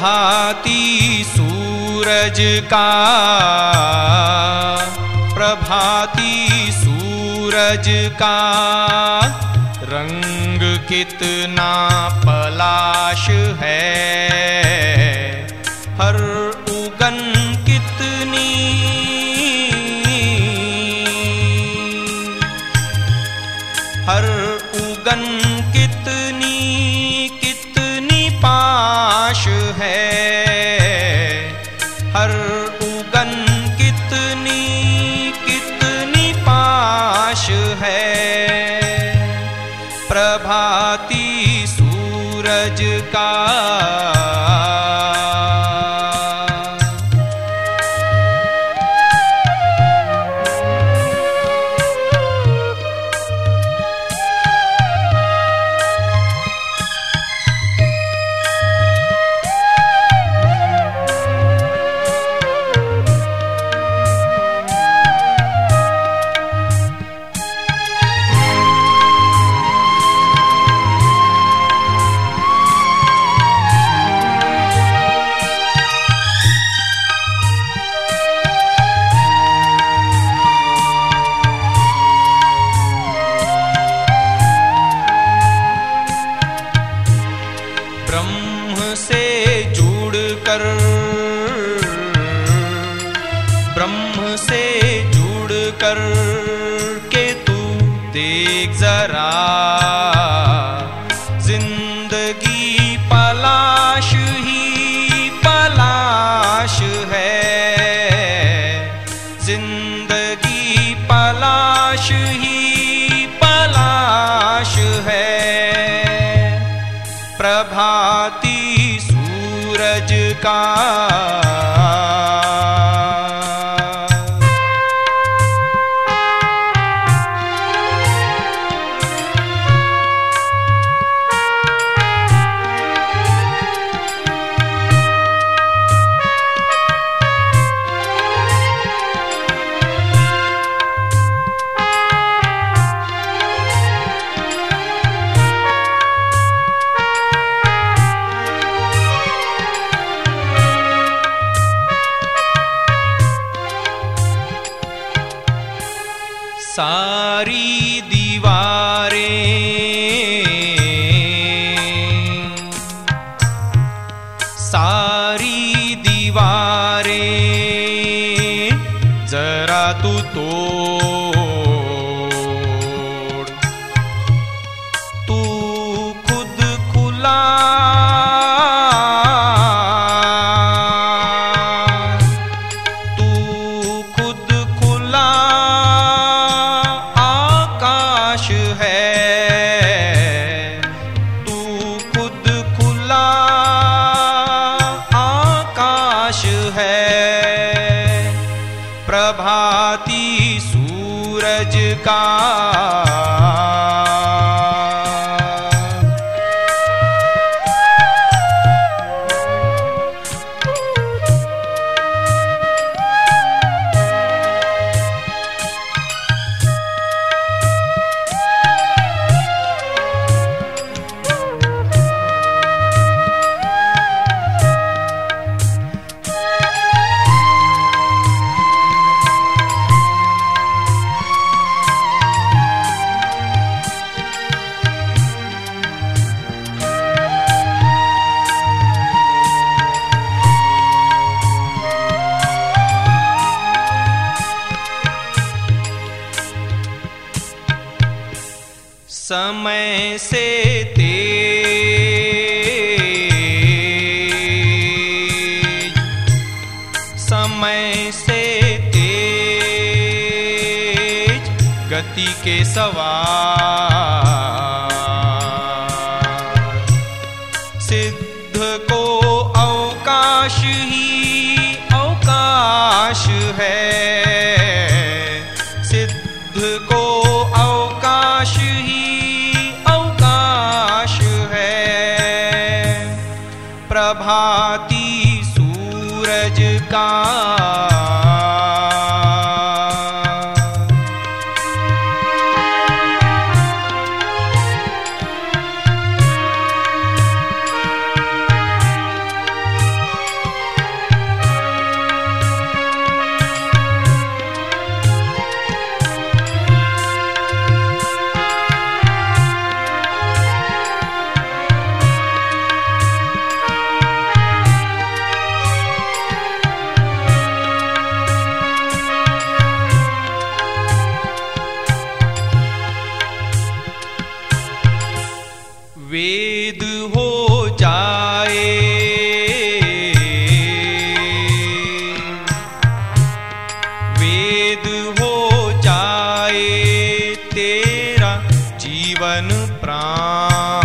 प्रभाती सूरज का प्रभाति सूरज का रंग कितना पलाश है। हर उगन ब्रह्म से जुड़ कर। ब्रह्म से जुड़ कर के तू देख जरा। का सारी दीवारें जरा तू तू समय से तेज। समय से तेज गति के सवार। प्रभाती जीवन प्राण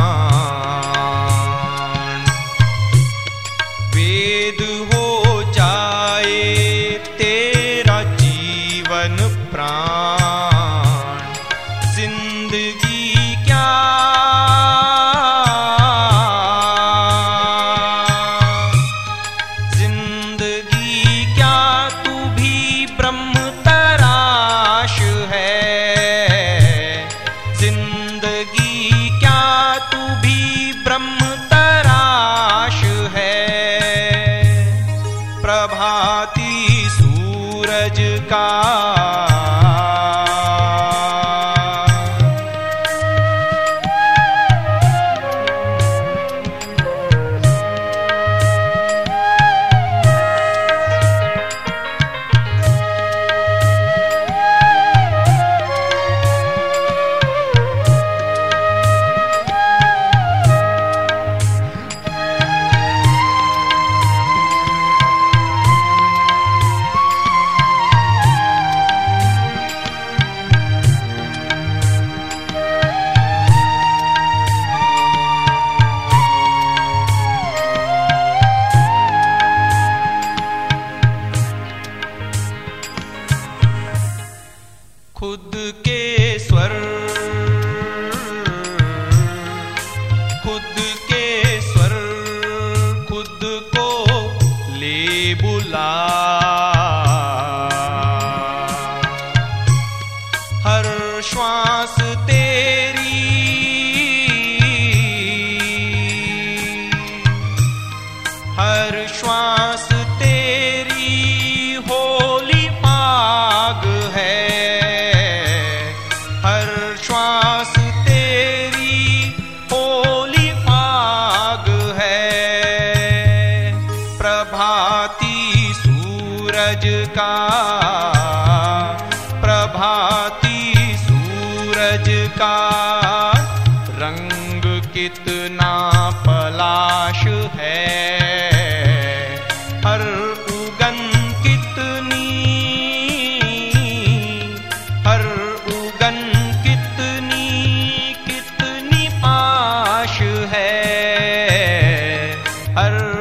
सूरज का 不老 कितना पलाश है। हर उगन कितनी हर उगन कितनी कितनी पाश है। हर